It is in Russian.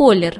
колер.